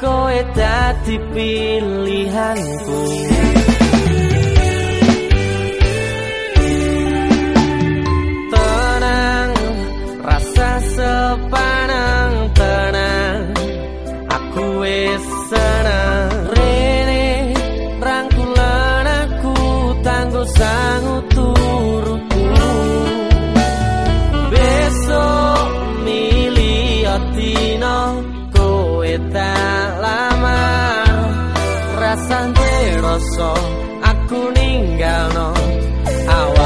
Kowe dadi pilihanku kang rasa aku ninggalno. Awak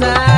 side.